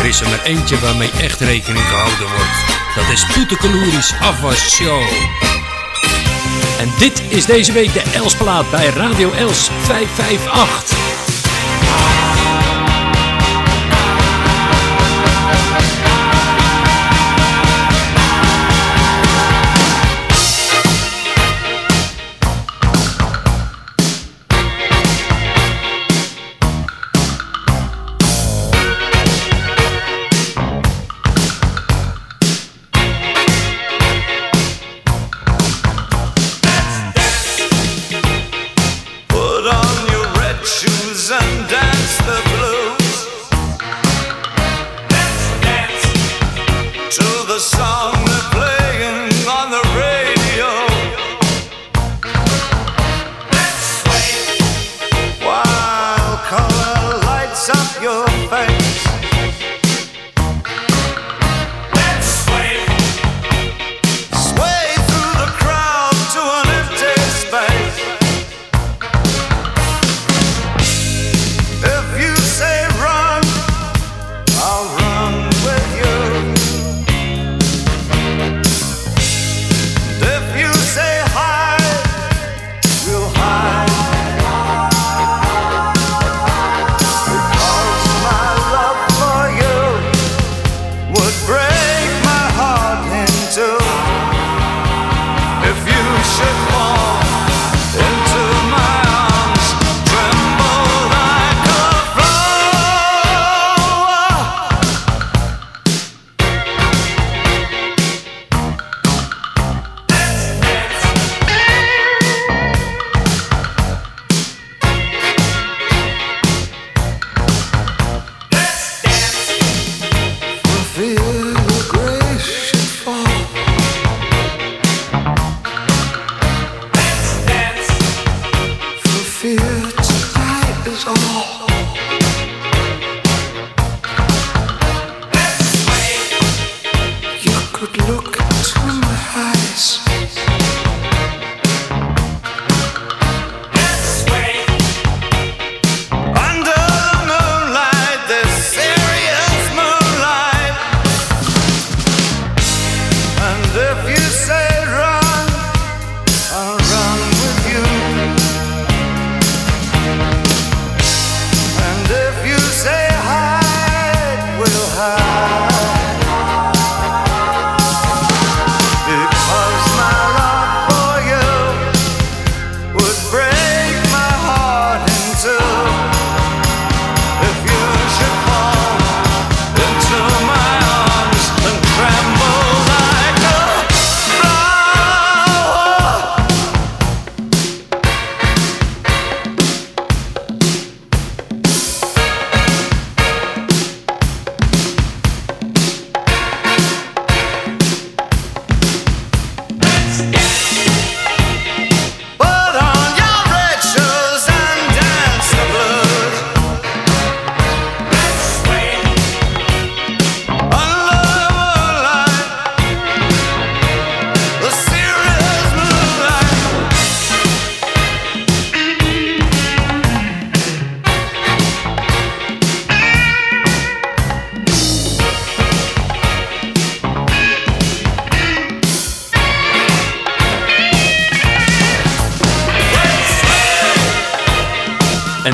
Er is er maar eentje waarmee echt rekening gehouden wordt. Dat is Poetekeloeris Afwas Show. En dit is deze week de Elsplaat bij Radio Els 558.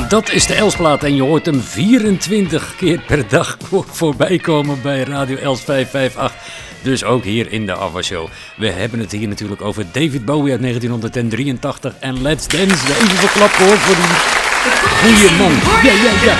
Dat is de Elsplaat en je hoort hem 24 keer per dag voorbij komen bij Radio Els 558. Dus ook hier in de Ava Show. We hebben het hier natuurlijk over David Bowie uit 1983 en Let's Dance. Even verklappen hoor voor die goede man. Ja, ja, ja.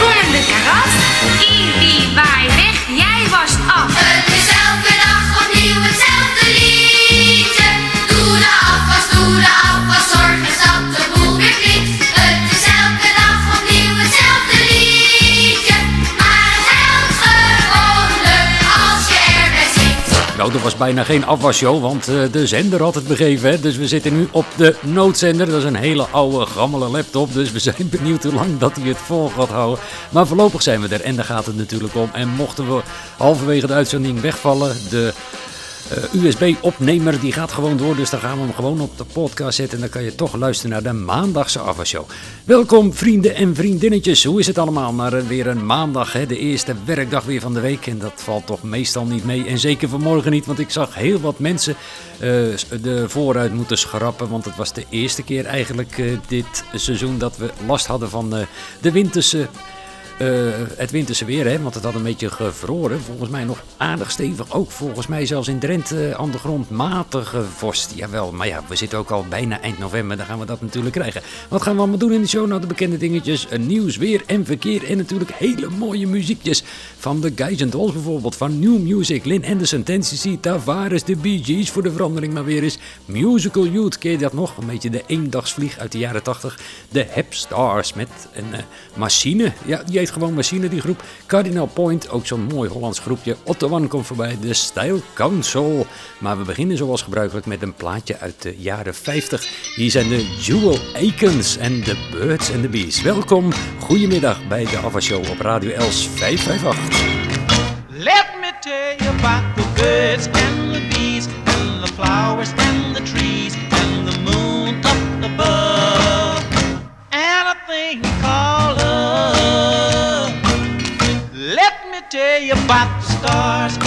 Nou, was bijna geen afwasshow, want eh, de zender had het begeven. Dus we zitten nu op de noodzender. Dat is een hele oude, gammele laptop. Dus we zijn benieuwd hoe lang dat hij het vol gaat houden. Maar voorlopig zijn we er en daar gaat het natuurlijk om. En mochten we halverwege de uitzending wegvallen, de eh, USB-opnemer die gaat gewoon door. Dus dan gaan we hem gewoon op de podcast zetten. En dan kan je toch luisteren naar de maandagse afwasshow. Welkom vrienden en vriendinnetjes. Hoe is het allemaal? Maar eh, weer een maandag, hè? de eerste werkdag weer van de week. En dat valt toch meestal niet mee. En zeker vanmorgen niet, want ik zag heel wat mensen eh, de vooruit moeten schrappen. Want het was de eerste keer eigenlijk dit seizoen dat we last hadden van de winterse eh, het winterse weer, hè, want het had een beetje gevroren. Volgens mij nog aardig stevig. Ook volgens mij zelfs in Drenthe aan de grond matige vorst. Jawel, maar ja, we zitten ook al bijna eind november. Dan gaan we dat natuurlijk krijgen. Wat gaan we allemaal doen in de show? Nou, de bekende dingetjes. Een nieuws, weer en verkeer. En natuurlijk hele mooie muziekjes. Van de Guys and Dolls bijvoorbeeld. Van New Music, Lynn Anderson, Tennessee, Tavares, de Bee Gees voor de verandering maar weer eens. Musical Youth, ken je dat nog? Een beetje de eendagsvlieg uit de jaren 80. De Hep Stars met een eh, machine. Ja, die heet gewoon machine, die groep. Cardinal Point, ook zo'n mooi Hollands groepje. One komt voorbij, de Style Council. Maar we beginnen zoals gebruikelijk met een plaatje uit de jaren 50. Hier zijn de Jewel Aikens en de Birds and the Bees. Welkom, goedemiddag bij de Ava Show op Radio Els 558. Let me tell you about the birds and the bees and the flowers about the stars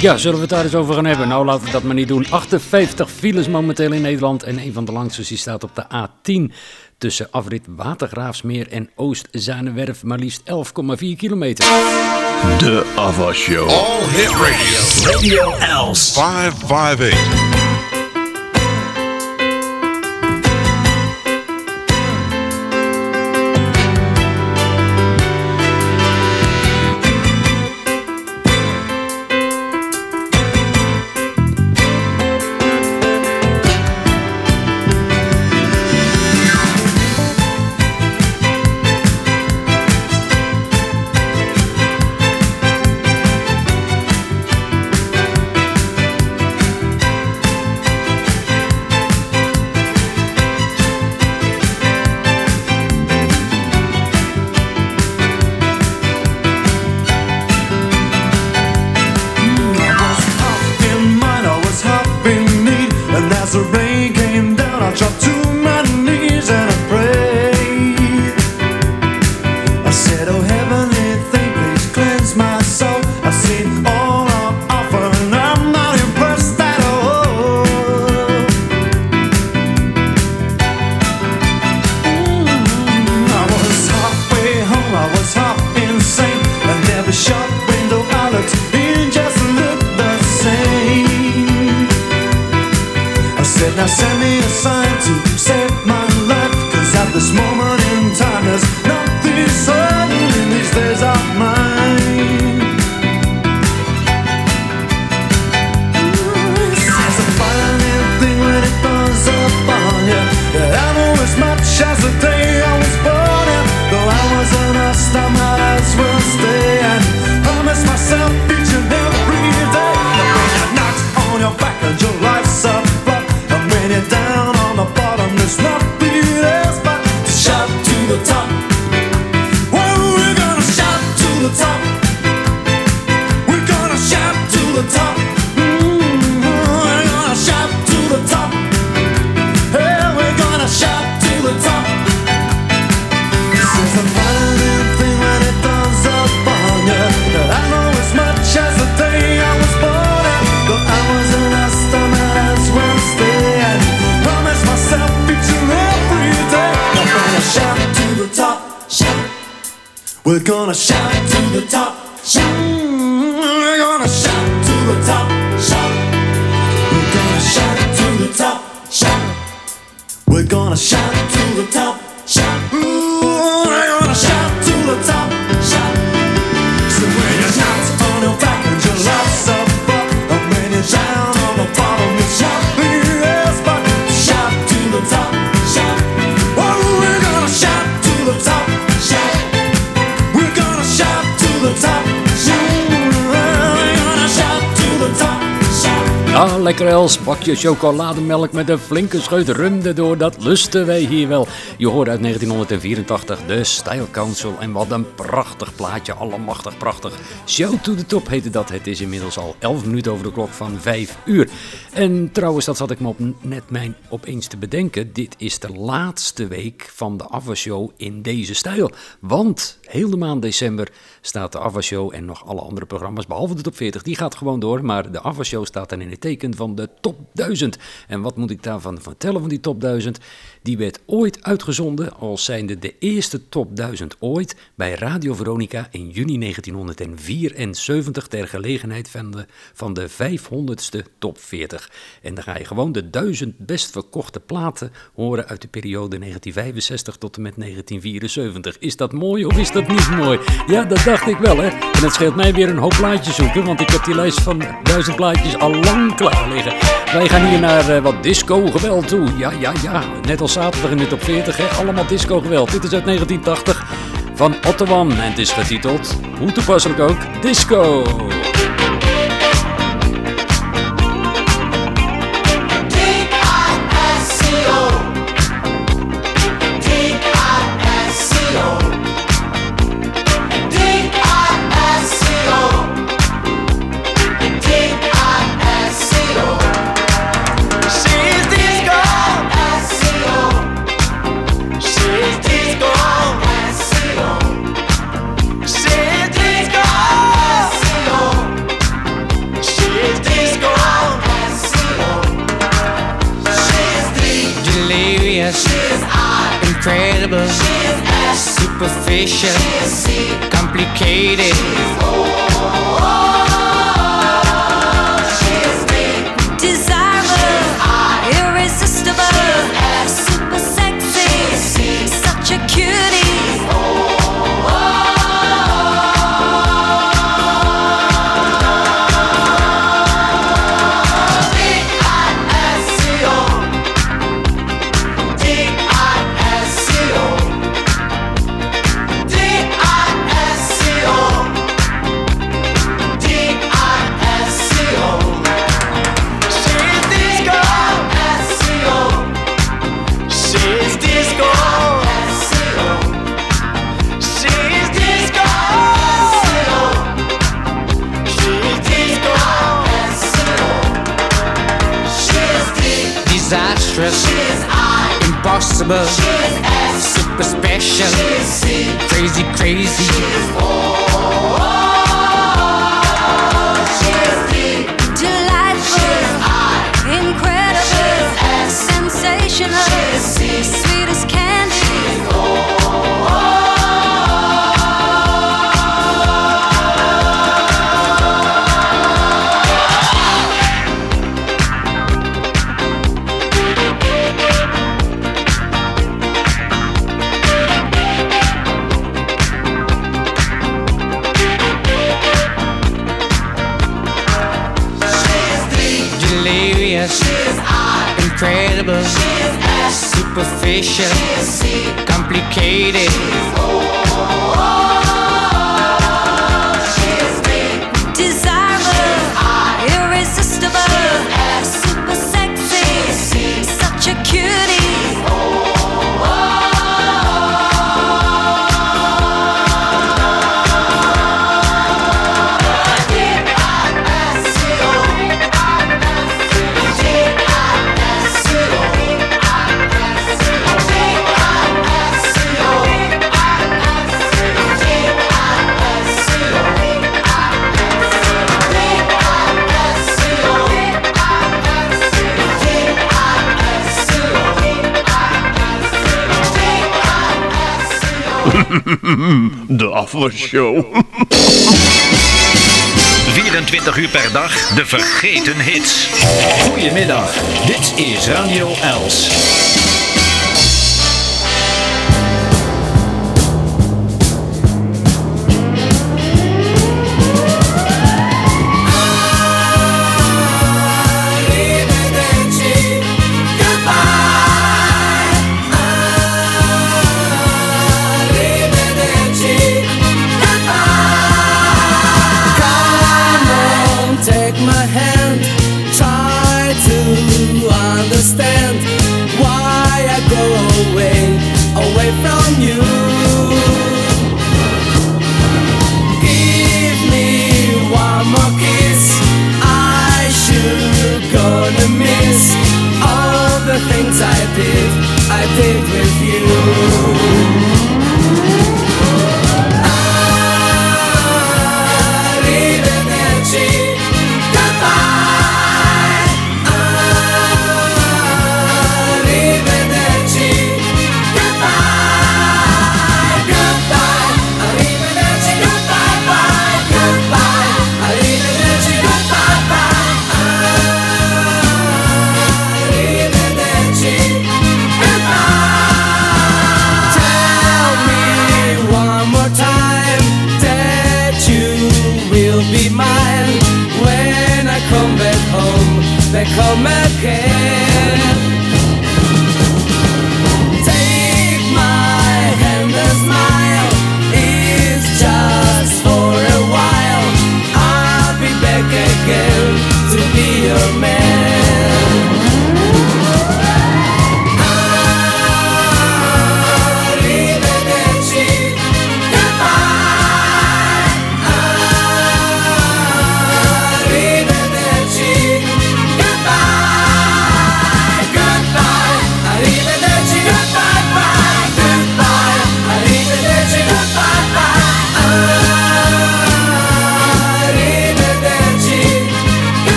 Ja, zullen we het daar eens over gaan hebben? Nou, laten we dat maar niet doen. 58 files momenteel in Nederland. En een van de langste die staat op de A10. Tussen afrit Watergraafsmeer en Oost-Zanewerf. Maar liefst 11,4 kilometer. De Ava Show. All Hit Radio. Radio Els. 558. Gonna shout lekker Els, bakje chocolademelk met een flinke scheut rum erdoor, dat lusten wij hier wel. Je hoort uit 1984 de Style Council en wat een prachtig plaatje, allemachtig prachtig. Show to the top heette dat, het is inmiddels al 11 minuten over de klok van 5 uur. En trouwens, dat zat ik me op, net mijn opeens te bedenken, dit is de laatste week van de afwasshow in deze stijl. Want heel de maand december staat de afwasshow en nog alle andere programma's, behalve de top 40, die gaat gewoon door. Maar de afwasshow staat dan in het teken van de top 1000. En wat moet ik daarvan vertellen van die top 1000? Die werd ooit uitgezonden als zijnde de eerste top 1000 ooit bij Radio Veronica in juni 1974 ter gelegenheid van de, van de 500ste top 40. En dan ga je gewoon de 1000 best verkochte platen horen uit de periode 1965 tot en met 1974. Is dat mooi of is dat niet mooi? Ja, dat dacht ik wel hè. En het scheelt mij weer een hoop plaatjes zoeken, want ik heb die lijst van 1000 plaatjes al lang klaar liggen. Wij gaan hier naar eh, wat disco geweld toe. Ja, ja, ja. Net als zaterdag in de top 40, hè. Allemaal disco geweld. Dit is uit 1980 van Ottawan en het is getiteld, hoe toepasselijk ook, Disco. situation, complicated. De afwasshow. 24 uur per dag de vergeten hits. Goedemiddag, dit is Radio Els.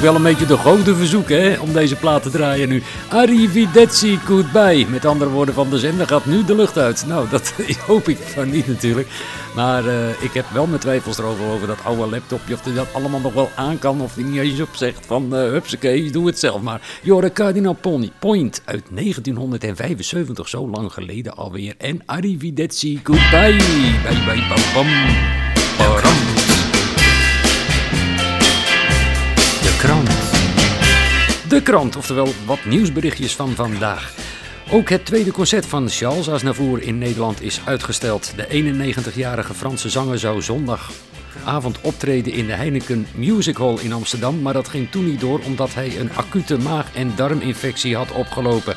Wel een beetje de grote verzoek hè, om deze plaat te draaien nu. Arrivederci, goodbye. Met andere woorden van de zender gaat nu de lucht uit. Nou, dat hoop ik van niet natuurlijk. Maar eh, ik heb wel mijn twijfels erover over dat oude laptopje. Of dat allemaal nog wel aan kan. Of hij niet eens op zegt van uh, hupsakee, doe het zelf maar. Jorde Cardinal Point uit 1975, zo lang geleden alweer. En Arrivederci, goodbye. Bye, bye, bam, bam. Krant. De krant, oftewel wat nieuwsberichtjes van vandaag. Ook het tweede concert van Charles Aznavour in Nederland is uitgesteld. De 91-jarige Franse zanger zou zondagavond optreden in de Heineken Music Hall in Amsterdam, maar dat ging toen niet door omdat hij een acute maag- en darminfectie had opgelopen.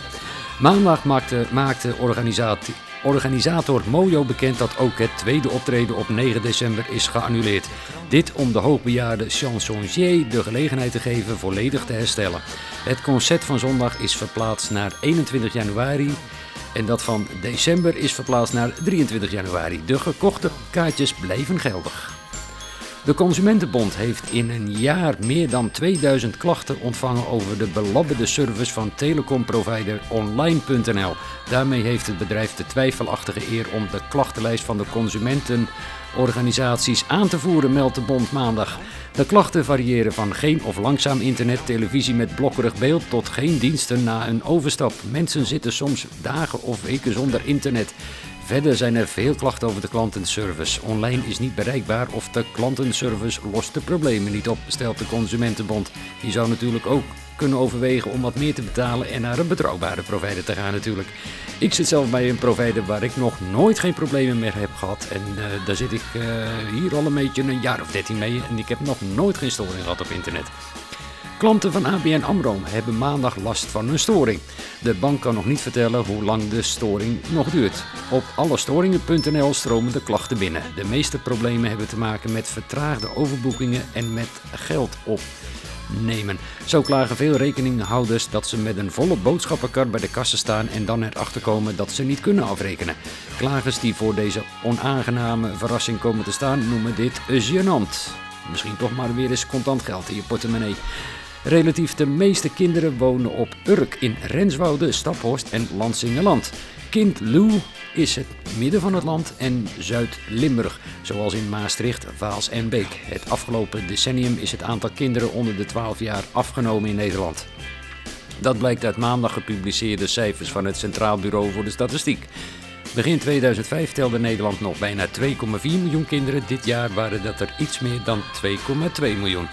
Maandag maakte, maakte organisatie, organisator Mojo bekend dat ook het tweede optreden op 9 december is geannuleerd. Dit om de hoogbejaarde chansonnier de gelegenheid te geven volledig te herstellen. Het concert van zondag is verplaatst naar 21 januari en dat van december is verplaatst naar 23 januari. De gekochte kaartjes blijven geldig. De Consumentenbond heeft in een jaar meer dan 2000 klachten ontvangen over de belabberde service van telecomprovider online.nl. Daarmee heeft het bedrijf de twijfelachtige eer om de klachtenlijst van de consumentenorganisaties aan te voeren, meldt de bond maandag. De klachten variëren van geen of langzaam internet, televisie met blokkerig beeld tot geen diensten na een overstap. Mensen zitten soms dagen of weken zonder internet. Verder zijn er veel klachten over de klantenservice. Online is niet bereikbaar of de klantenservice lost de problemen niet op, stelt de Consumentenbond. Die zou natuurlijk ook kunnen overwegen om wat meer te betalen en naar een betrouwbare provider te gaan natuurlijk. Ik zit zelf bij een provider waar ik nog nooit geen problemen meer heb gehad. En eh, daar zit ik eh, hier al een beetje een jaar of 13 mee en ik heb nog nooit geen storing gehad op internet. Klanten van ABN AMRO hebben maandag last van een storing. De bank kan nog niet vertellen hoe lang de storing nog duurt. Op allestoringen.nl stromen de klachten binnen. De meeste problemen hebben te maken met vertraagde overboekingen en met geld op. nemen. Zo klagen veel rekeninghouders dat ze met een volle boodschappenkar bij de kassen staan en dan erachter komen dat ze niet kunnen afrekenen. Klagers die voor deze onaangename verrassing komen te staan noemen dit gênant. Misschien toch maar weer eens contant geld in je portemonnee. Relatief de meeste kinderen wonen op Urk in Renswoude, Staphorst en Lansingerland. Kind Lou is het midden van het land en Zuid-Limburg, zoals in Maastricht, Vaals en Beek. Het afgelopen decennium is het aantal kinderen onder de 12 jaar afgenomen in Nederland. Dat blijkt uit maandag gepubliceerde cijfers van het Centraal Bureau voor de Statistiek. Begin 2005 telde Nederland nog bijna 2,4 miljoen kinderen. Dit jaar waren dat er iets meer dan 2,2 miljoen.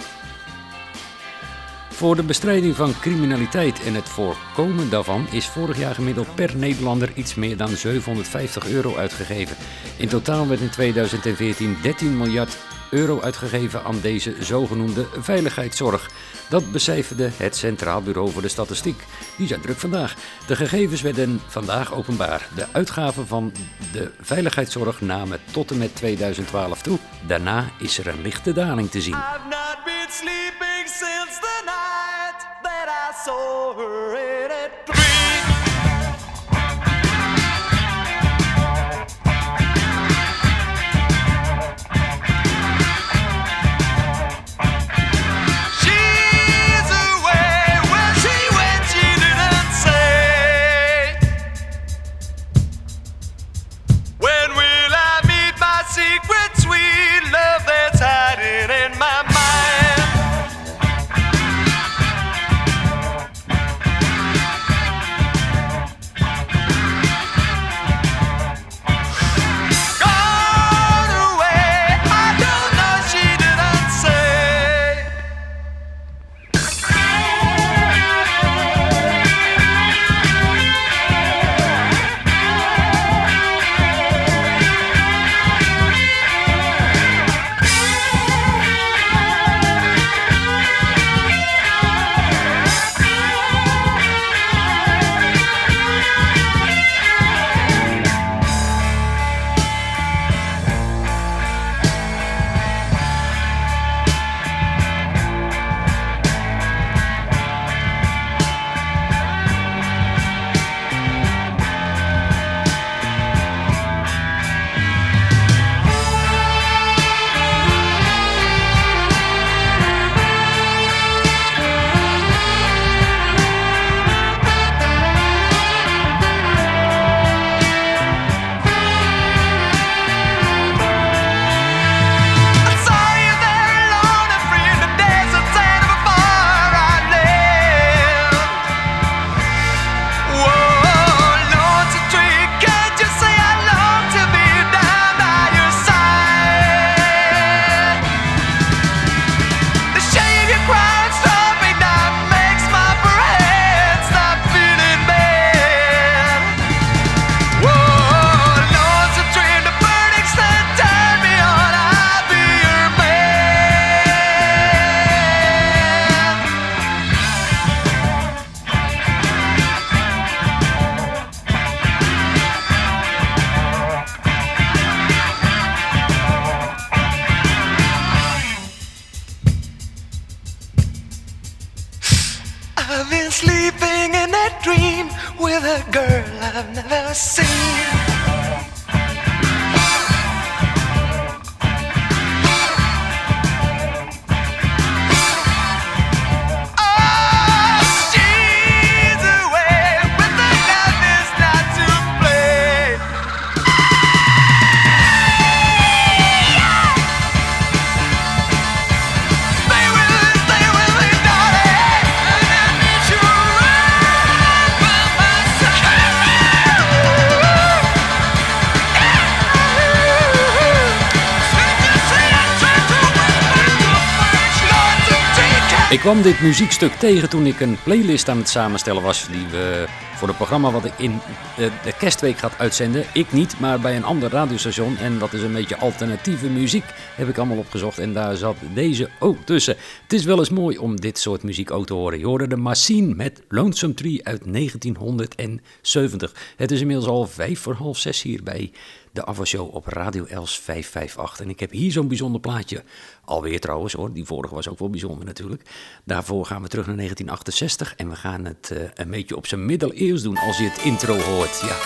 Voor de bestrijding van criminaliteit en het voorkomen daarvan is vorig jaar gemiddeld per Nederlander iets meer dan 750 euro uitgegeven. In totaal werd in 2014 13 miljard euro uitgegeven aan deze zogenoemde veiligheidszorg. Dat becijferde het Centraal Bureau voor de Statistiek. Die zijn druk vandaag. De gegevens werden vandaag openbaar. De uitgaven van de veiligheidszorg namen tot en met 2012 toe. Daarna is er een lichte daling te zien. I've not been sleeping since the night that I saw. Ik kwam dit muziekstuk tegen toen ik een playlist aan het samenstellen was die we voor het programma wat ik in de, kerstweek gaat uitzenden. Ik niet, maar bij een ander radiostation. En dat is een beetje alternatieve muziek, heb ik allemaal opgezocht. En daar zat deze ook tussen. Het is wel eens mooi om dit soort muziek ook te horen. Je hoorde de Machine met Lonesome Tree uit 1970. Het is inmiddels al vijf voor half zes hier bij de afwasshow op Radio Els 558. En ik heb hier zo'n bijzonder plaatje. Alweer trouwens hoor, die vorige was ook wel bijzonder natuurlijk. Daarvoor gaan we terug naar 1968 en we gaan het eh, een beetje op zijn middeleeuws doen als je het intro hoort. Ja,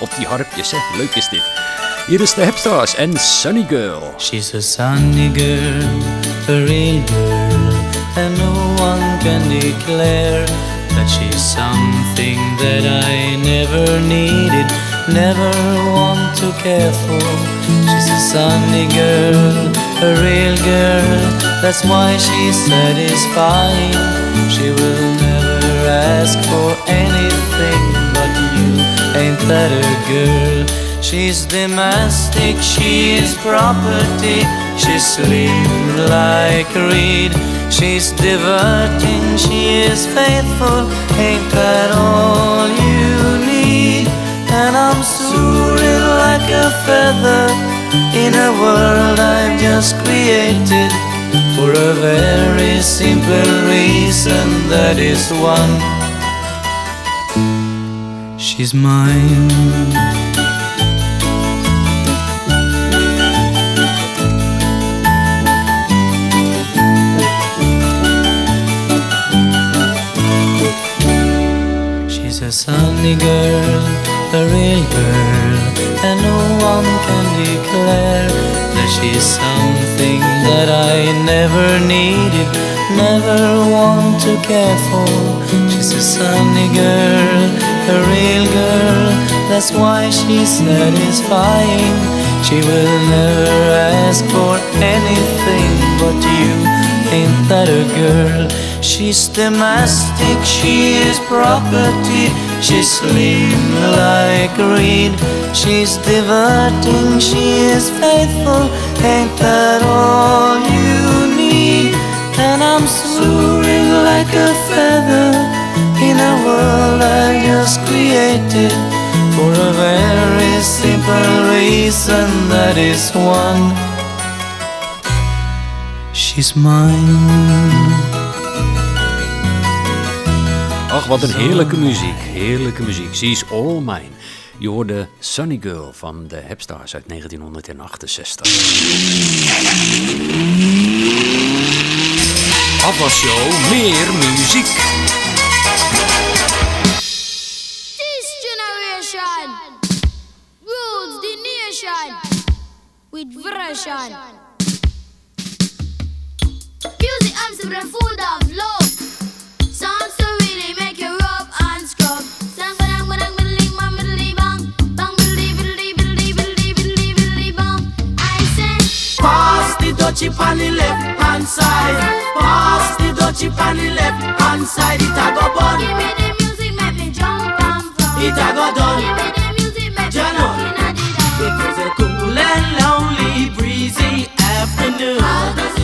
op die harpjes hè, leuk is dit. Hier is de Hepstars en Sunny Girl. She's a sunny girl, a real girl, and no one can declare that she's something that I never needed, never want to care for. She's a sunny girl, a real girl, that's why she's satisfying. She will never ask for anything but you, ain't that a girl? She's domestic, she is property. She's slim like a reed. She's diverting, she is faithful. Ain't that all you a feather in a world I've just created for a very simple reason. That is one. She's mine. She's a sunny girl, a real girl, and one can declare that she's something that I never needed, never want to care for. She's a sunny girl, a real girl, that's why she's satisfying. She will never ask for anything but you. Ain't that a girl? She's domestic, she is property. She's slim like a reed. She's diverting, she is faithful. Ain't that all you need? And I'm soaring like a feather in a world I just created for a very simple reason. That is one. She's mine. Ach, wat een heerlijke muziek. Heerlijke muziek. She's all mine. Je hoorde Sunny Girl van de Hepstars uit 1968. Afwasshow, meer muziek. This generation rules the nation with version. Music arms to the food of love. Songs to really make you rub and scrub. Sang ba-dang, ba-dang, biddly, bang, biddly, bang. Bang, biddly, biddly, biddly, biddly, biddly, biddly, bang. I say, Pass the dutchie on the left hand side. Pass the dutchie on the left hand side. It a go bun. give me the music, make me jump and from. It a go done. Give me the music, make me at the. It was a cool and lonely, breezy afternoon.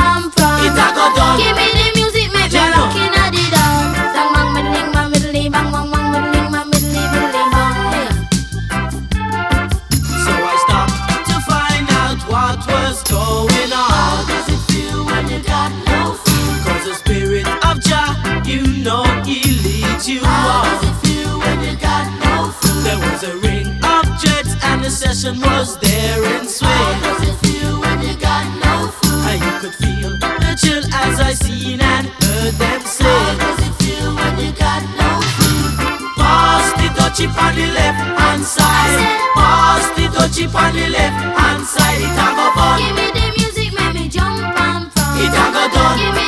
go done. Give me the music, make me Jano. at the down. Bang bang middling, bang middly, bang bang bang middling, bang middly, middly, bang. So I stopped to find out what was going How on. does it feel when you got no food? Cause the spirit of Jah, you know he leads you How on. does it feel when you got no food? There was a ring of jets and the session was there in swing. As I seen and heard them How say. does it feel when you got no food? Pass the dutchie on the left hand side. Pass the dutchie on the left hand side. It a go. Give me the music, make me jump and from. It a go done.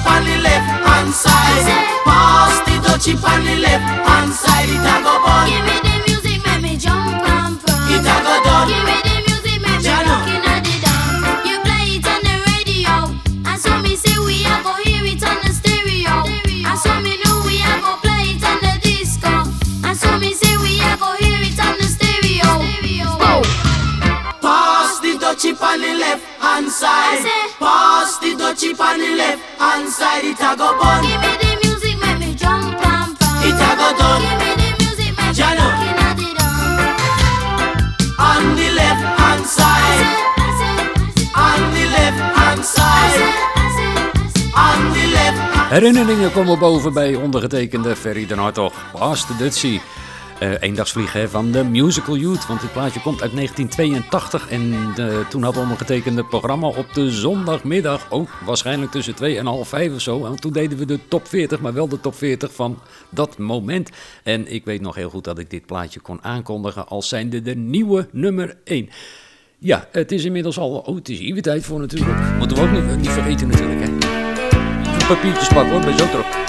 Dutchie on the left hand side. Pass the dutchie on the left hand side. It a go bun. Chip on the left hand side. Pass the dough chip on the left hand side. It a go bun. Give me the music, make me jump and pound. It a go done. Give me the music, make me Jano. rockin' at the dawn. On the left hand side. On the left hand side. On the left Herinneringen komen boven bij ondergetekende Ferry den Hartog. Paas de Dutsie. Eh eendagsvlieg hè, van de Musical Youth. Want dit plaatje komt uit 1982. En eh, toen had ondergetekende programma op de zondagmiddag. Ook waarschijnlijk tussen 2 en half 5 of zo. En toen deden we de top 40. Maar wel de top 40 van dat moment. En ik weet nog heel goed dat ik dit plaatje kon aankondigen. Als zijnde de nieuwe nummer 1. Ja, het is inmiddels al. Oh, het is hier weer tijd voor natuurlijk. Moeten we ook niet, niet vergeten natuurlijk. Hè. Papiertjes pakken hoor, ben zo.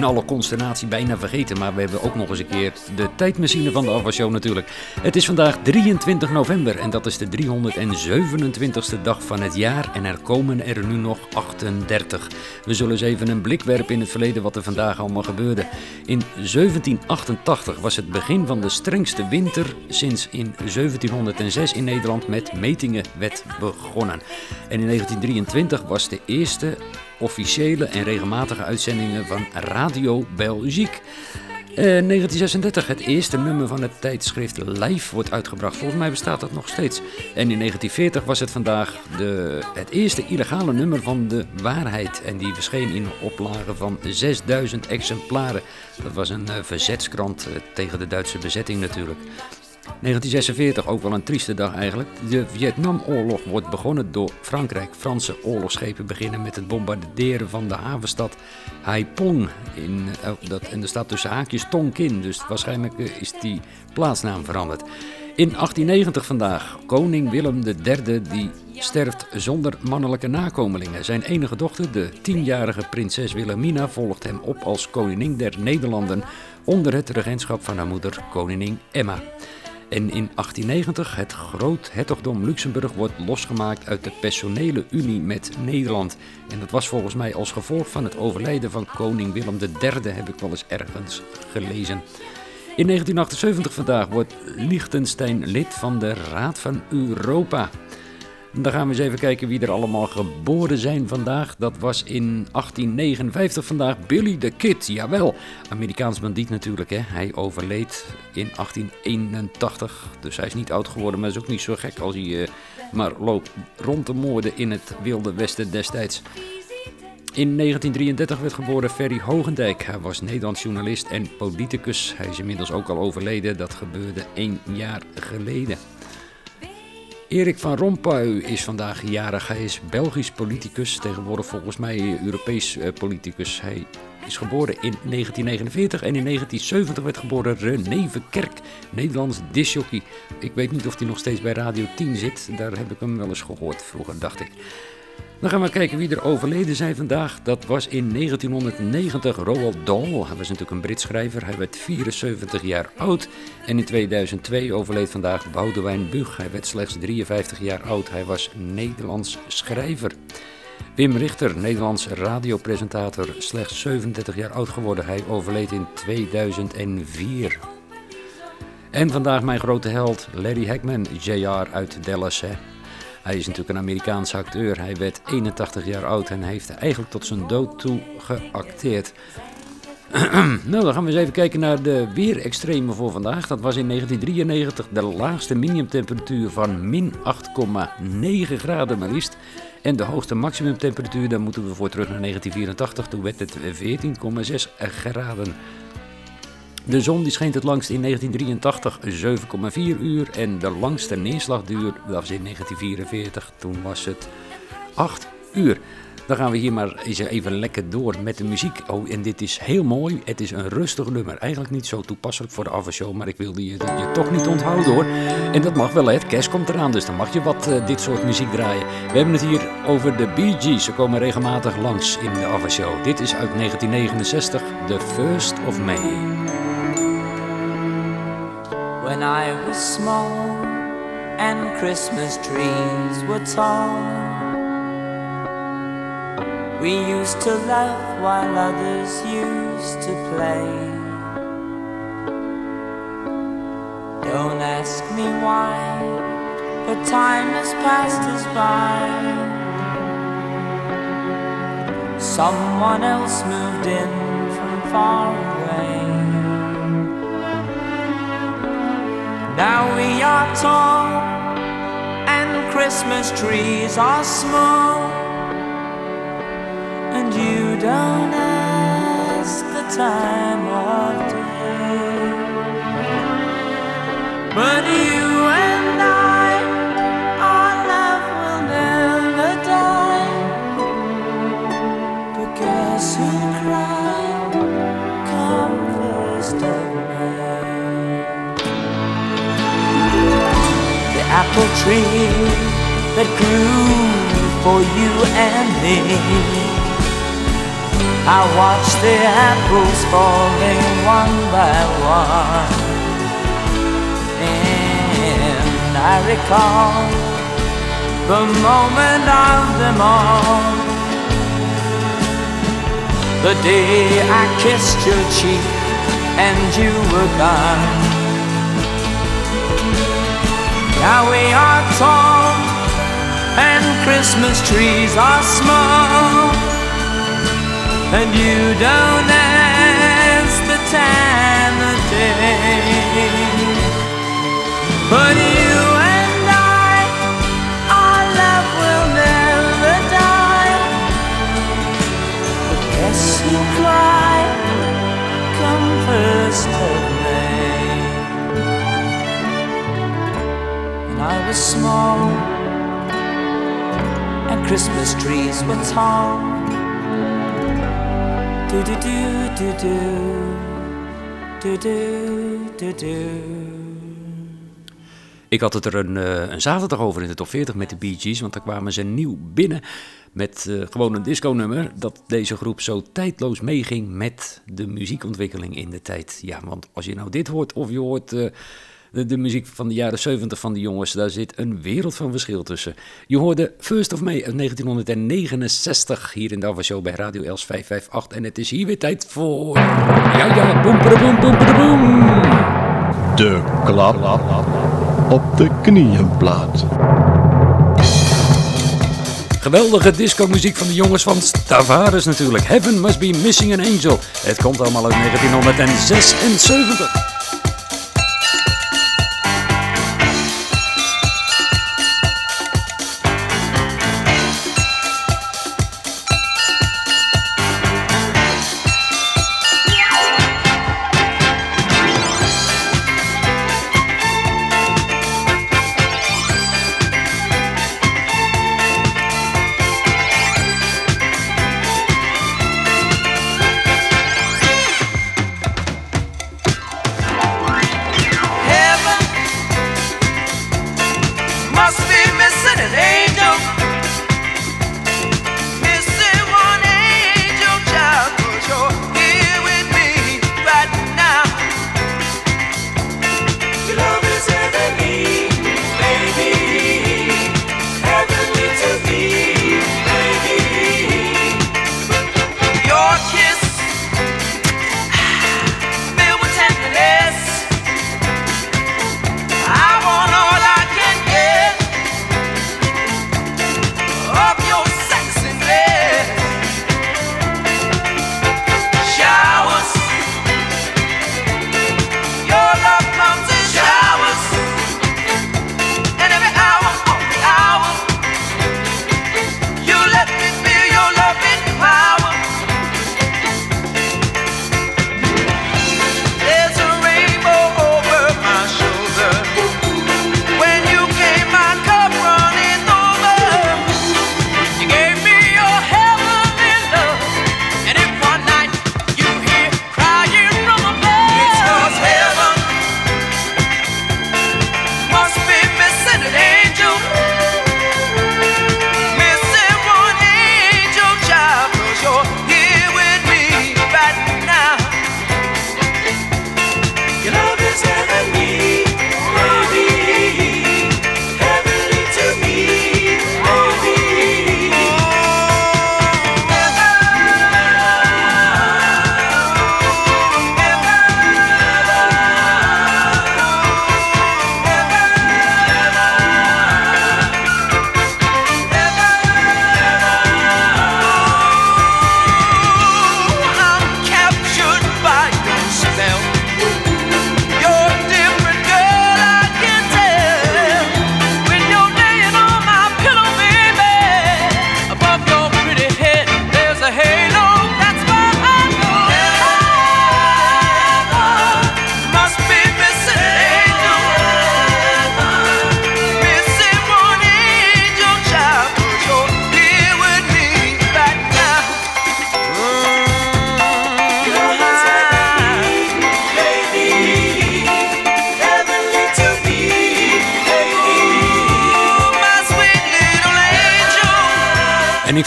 In alle consternatie bijna vergeten, maar we hebben ook nog eens een keer de tijdmachine van de Ava Show natuurlijk. Het is vandaag 23 november en dat is de 327ste dag van het jaar en er komen er nu nog 38. We zullen eens even een blik werpen in het verleden wat er vandaag allemaal gebeurde. In 1788 was het begin van de strengste winter sinds in 1706 in Nederland met metingen werd begonnen. En in 1923 was de eerste officiële en regelmatige uitzendingen van Radio Belgique. Eh, 1936, het eerste nummer van het tijdschrift Live wordt uitgebracht. Volgens mij bestaat dat nog steeds. En in 1940 was het vandaag de, het eerste illegale nummer van De Waarheid. En die verscheen in een oplage van 6000 exemplaren. Dat was een eh, verzetskrant eh, tegen de Duitse bezetting natuurlijk. 1946, ook wel een trieste dag eigenlijk. De Vietnamoorlog wordt begonnen door Frankrijk. Franse oorlogsschepen beginnen met het bombarderen van de havenstad Haiphong. In, eh, dat, en tussen haakjes Tonkin, dus waarschijnlijk eh, is die plaatsnaam veranderd. In 1890 vandaag, koning Willem III die sterft zonder mannelijke nakomelingen. Zijn enige dochter, de tienjarige prinses Wilhelmina, volgt hem op als koningin der Nederlanden onder het regentschap van haar moeder, koningin Emma. En in 1890 het groot hertogdom Luxemburg wordt losgemaakt uit de personele unie met Nederland. En dat was volgens mij als gevolg van het overlijden van koning Willem III, heb ik wel eens ergens gelezen. In 1978 vandaag wordt Liechtenstein lid van de Raad van Europa. Dan gaan we eens even kijken wie er allemaal geboren zijn vandaag. Dat was in 1859 vandaag Billy the Kid. Jawel, Amerikaans bandiet natuurlijk. Hè. Hij overleed in 1881. Dus hij is niet oud geworden, maar is ook niet zo gek als hij eh, maar loopt rond te moorden in het wilde westen destijds. In 1933 werd geboren Ferry Hogendijk. Hij was Nederlands journalist en politicus. Hij is inmiddels ook al overleden. Dat gebeurde één jaar geleden. Erik van Rompuy is vandaag jarig. Hij is Belgisch politicus, tegenwoordig volgens mij Europees eh, politicus. Hij is geboren in 1949 en in 1970 werd geboren René Verkerk, Nederlands disjockey. Ik weet niet of hij nog steeds bij Radio 10 zit, daar heb ik hem wel eens gehoord vroeger, dacht ik. Dan gaan we kijken wie er overleden zijn vandaag. Dat was in 1990 Roald Dahl. Hij was natuurlijk een Brits schrijver. Hij werd 74 jaar oud. En in 2002 overleed vandaag Boudewijn Bug. Hij werd slechts 53 jaar oud. Hij was Nederlands schrijver. Wim Richter, Nederlands radiopresentator, slechts 37 jaar oud geworden. Hij overleed in 2004. En vandaag mijn grote held, Larry Hackman, JR uit Dallas. Hè. Hij is natuurlijk een Amerikaanse acteur. Hij werd 81 jaar oud en heeft eigenlijk tot zijn dood toe geacteerd. nou, dan gaan we eens even kijken naar de weerextremen voor vandaag. Dat was in 1993 de laagste minimumtemperatuur van min 8,9 graden maar liefst. En de hoogste maximumtemperatuur, daar moeten we voor terug naar 1984. Toen werd het 14,6 graden. De zon die scheen het langst in 1983, 7,4 uur. En de langste neerslagduur was in 1944, toen was het 8 uur. Dan gaan we hier maar even lekker door met de muziek. Oh, en dit is heel mooi. Het is een rustig nummer. Eigenlijk niet zo toepasselijk voor de avondshow, maar ik wilde je, je toch niet onthouden hoor. En dat mag wel, hè. kerst komt eraan, dus dan mag je wat eh, dit soort muziek draaien. We hebben het hier over de Bee Gees. Ze komen regelmatig langs in de avondshow. Dit is uit 1969, The First of May. when I was small and Christmas trees were tall. We used to laugh while others used to play. Don't ask me why, but time has passed us by. Someone else moved in from far Now we are tall and Christmas trees are small. And you don't ask the time of day. But you apple tree that grew for you and me. I watched the apples falling one by one. And I recall the moment of them all. The day I kissed your cheek and you were gone. Now we are tall and Christmas trees are small. And you don't ask the time of day. But small, and Christmas trees were tall. Ik had het er een, eh, een zaterdag over in de top 40 met de Bee Gees, want daar kwamen ze nieuw binnen met eh, gewoon een disco-nummer. Dat deze groep zo tijdloos meeging met de muziekontwikkeling in de tijd. Ja, want als je nou dit hoort of je hoort eh, de, de muziek van de jaren 70 van die jongens, daar zit een wereld van verschil tussen. Je hoorde First of May uit 1969 hier in de Ava Show bij Radio Els 558. En het is hier weer tijd voor. Ja, ja, boem, boem, boem, boem. De klap op de knieënplaat. Geweldige disco-muziek van de jongens van Tavares natuurlijk. Heaven Must Be Missing an Angel. Het komt allemaal uit 1976.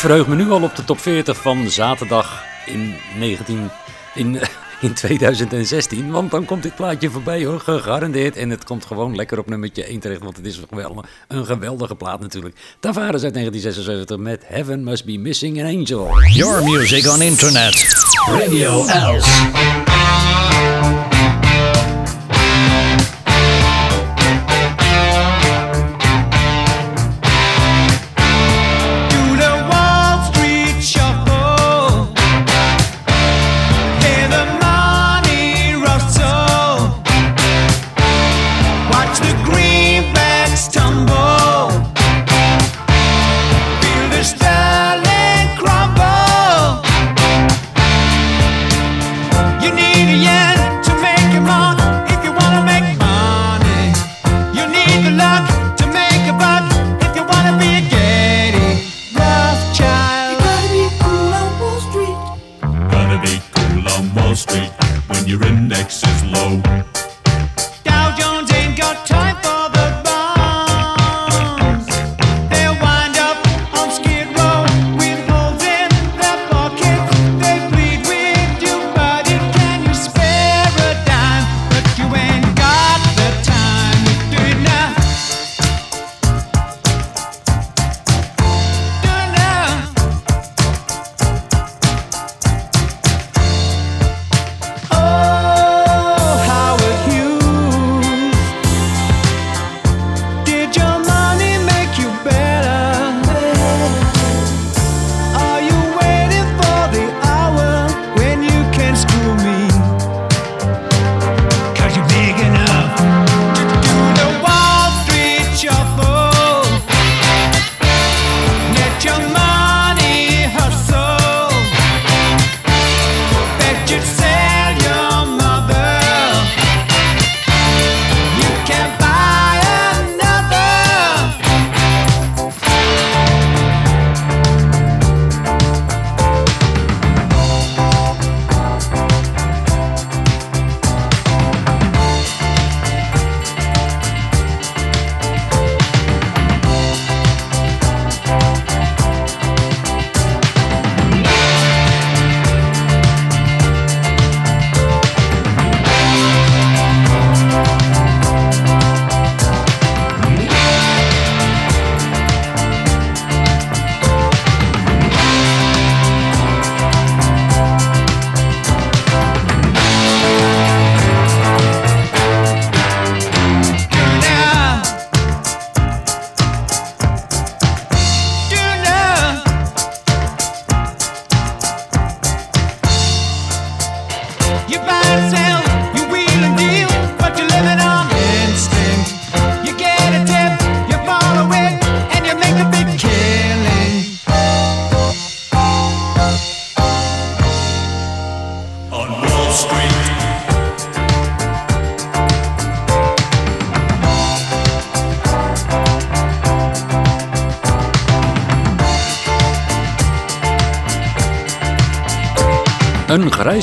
Verheug me nu al op de top 40 van zaterdag in 19... In, in 2016, want dan komt dit plaatje voorbij hoor, gegarandeerd. En het komt gewoon lekker op nummertje 1 terecht, want het is geweldig, een geweldige plaat natuurlijk. Tavares uit 1976 met Heaven Must Be Missing an Angel. Your music on internet. Radio Els.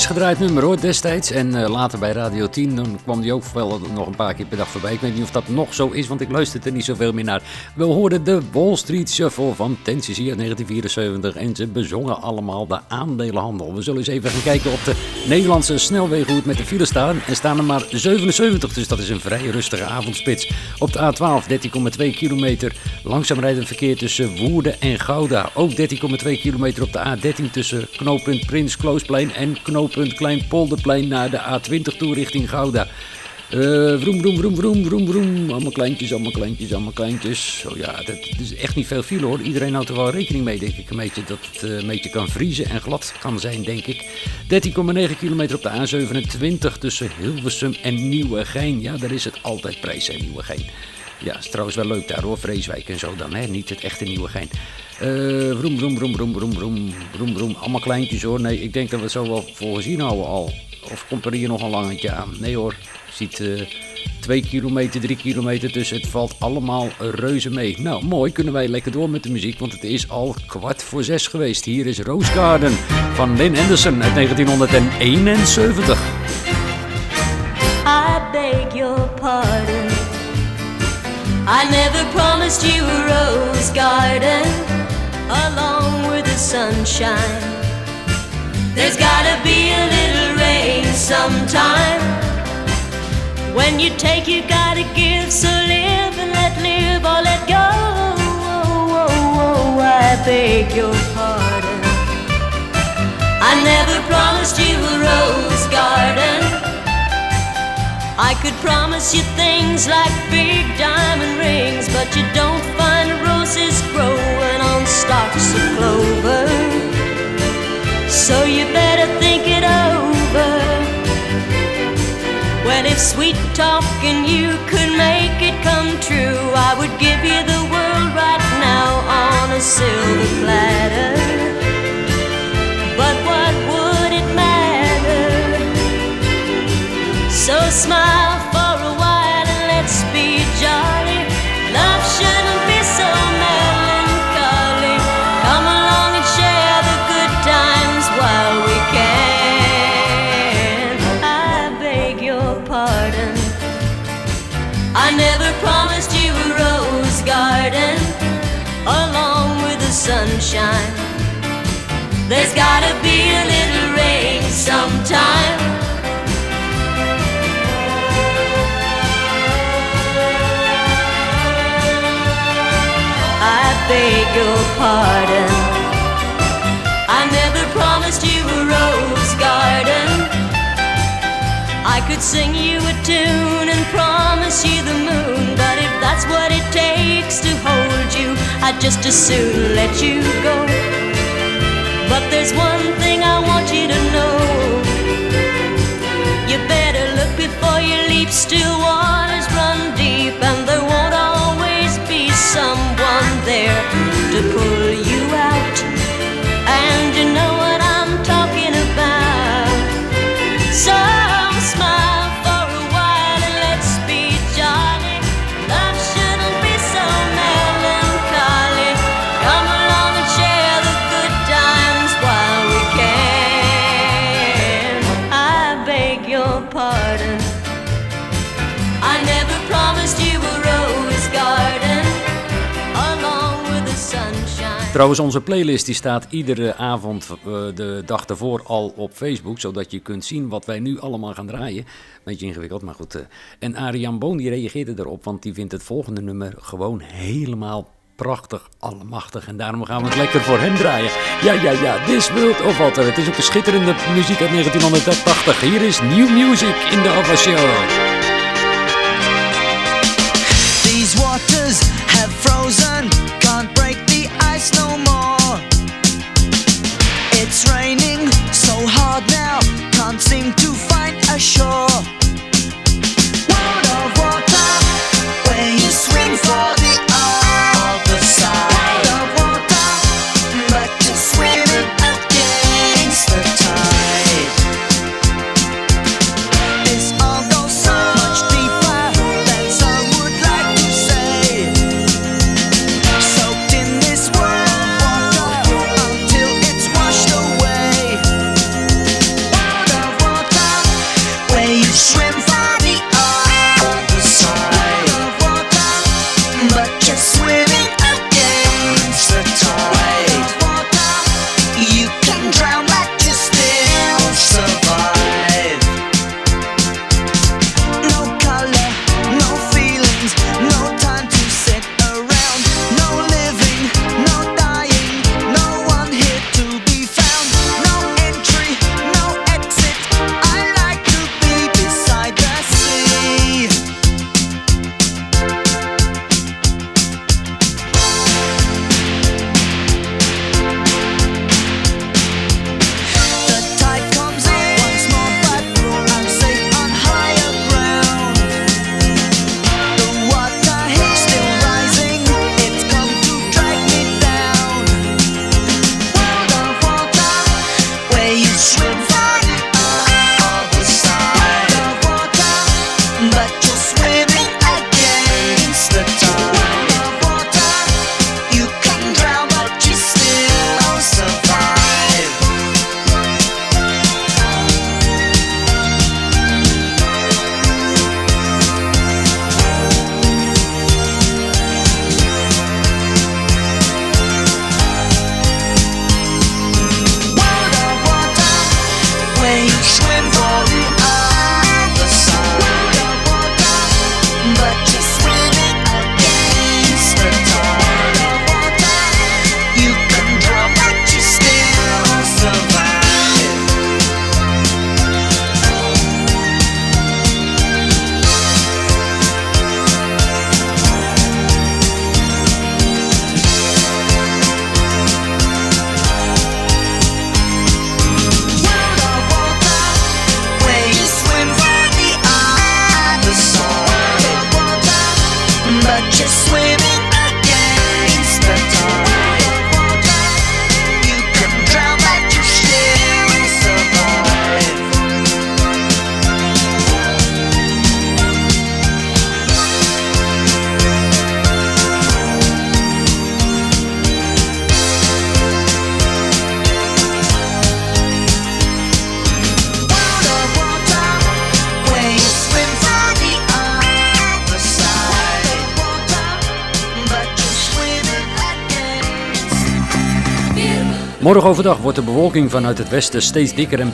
Grijs gedraaid nummer hoor, destijds. En eh, later bij Radio 10 dan kwam die ook wel nog een paar keer per dag voorbij. Ik weet niet of dat nog zo is, want ik luisterde er niet zoveel meer naar. We hoorden de Wall Street Shuffle van Tennessee uit 1974. En ze bezongen allemaal de aandelenhandel. We zullen eens even gaan kijken op de Nederlandse snelwegenroute met de file staan. Er staan er maar 77, dus dat is een vrij rustige avondspits. Op de A12 13,2 kilometer. Langzaam rijdend verkeer tussen Woerden en Gouda. Ook 13,2 kilometer op de A13 tussen knooppunt Prins Kloosplein en knooppunt Kleinpolderplein naar de A20 toe richting Gouda. Eh vroom, vroom, vroom, vroom, vroom, vroom. Allemaal kleintjes, allemaal kleintjes, allemaal kleintjes. Zo ja, dat is echt niet veel file hoor. Iedereen houdt er wel rekening mee, denk ik. Een beetje dat het eh, een beetje kan vriezen en glad kan zijn, denk ik. 13,9 kilometer op de A27 tussen Hilversum en Nieuwegein. Ja, daar is het altijd prijs in Nieuwegein. Ja, is trouwens wel leuk daar hoor, Vreeswijk en zo dan, hè? niet het echte Nieuwegein. Eh vroom, vroom, vroom, vroom, vroom, vroom, vroom, vroom. Allemaal kleintjes hoor. Nee, ik denk dat we het zo wel voor gezien houden al. Of komt er hier nog een langetje aan? Nee hoor, ziet eh 2 kilometer, 3 kilometer, dus het valt allemaal reuze mee. Nou, mooi, kunnen wij lekker door met de muziek, want het is al kwart voor zes geweest. Hier is Rose Garden van Lynn Anderson uit 1971. I beg your pardon. I never promised you a rose garden along with the sunshine. There's gotta be a little rain sometime. When you take, you gotta give. So live and let live or let go. Oh, oh, oh, oh I beg your pardon. I never promised you a rose garden. I could promise you things like big diamond rings, but you don't find roses growing on stalks of clover. So you better think it over. Well, if sweet talking you could make it come true, I would give you the world right now on a silver platter. So smile for a while and let's be jolly. Love shouldn't be so melancholy. Come along and share the good times while we can. I beg your pardon. I never promised you a rose garden along with the sunshine. There's gotta be a little rain sometime. Beg your pardon. I never promised you a rose garden. I could sing you a tune and promise you the moon, but if that's what it takes to hold you, I'd just as soon let you go. But there's one thing I want you to know. You better look before you leap, still waters to pull Trouwens, onze playlist die staat iedere avond eh, de dag ervoor al op Facebook. Zodat je kunt zien wat wij nu allemaal gaan draaien. Beetje ingewikkeld, maar goed. eh. En Ariane Boon die reageerde erop, want die vindt het volgende nummer gewoon helemaal prachtig, allemachtig. En daarom gaan we het lekker voor hem draaien. Ja, ja, ja, This World of Water. Het is ook een schitterende muziek uit 1980. Hier is New Music in de Ava Show. Morgen overdag wordt de bewolking vanuit het westen steeds dikker en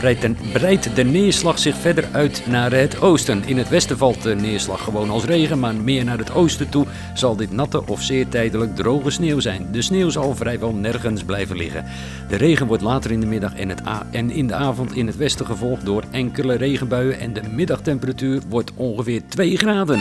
breidt de, neerslag zich verder uit naar het oosten. In het westen valt de neerslag gewoon als regen, maar meer naar het oosten toe zal dit natte of zeer tijdelijk droge sneeuw zijn. De sneeuw zal vrijwel nergens blijven liggen. De regen wordt later in de middag en, in de avond in het westen gevolgd door enkele regenbuien en de middagtemperatuur wordt ongeveer 2 graden.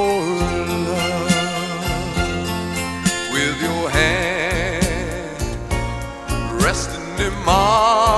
for love. With your hand resting in mine,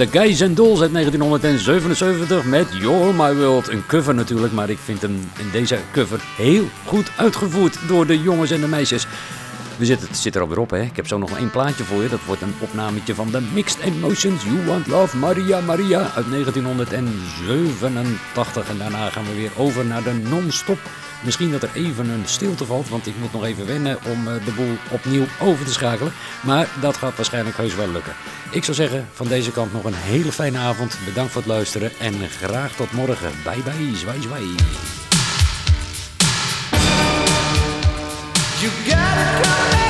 de Guys and Dolls uit 1977 met You're My World. Een cover natuurlijk, maar ik vind hem in deze cover heel goed uitgevoerd door de jongens en de meisjes. We zitten, het zit er alweer op, hè. Ik heb zo nog één plaatje voor je. Dat wordt een opnametje van de Mixed Emotions You Want Love Maria Maria uit 1987. En daarna gaan we weer over naar de non-stop. Misschien dat er even een stilte valt, want ik moet nog even wennen om eh, de boel opnieuw over te schakelen. Maar dat gaat waarschijnlijk heus wel lukken. Ik zou zeggen, van deze kant nog een hele fijne avond. Bedankt voor het luisteren en graag tot morgen. Bye bye, zwaai zwaai. You gotta come back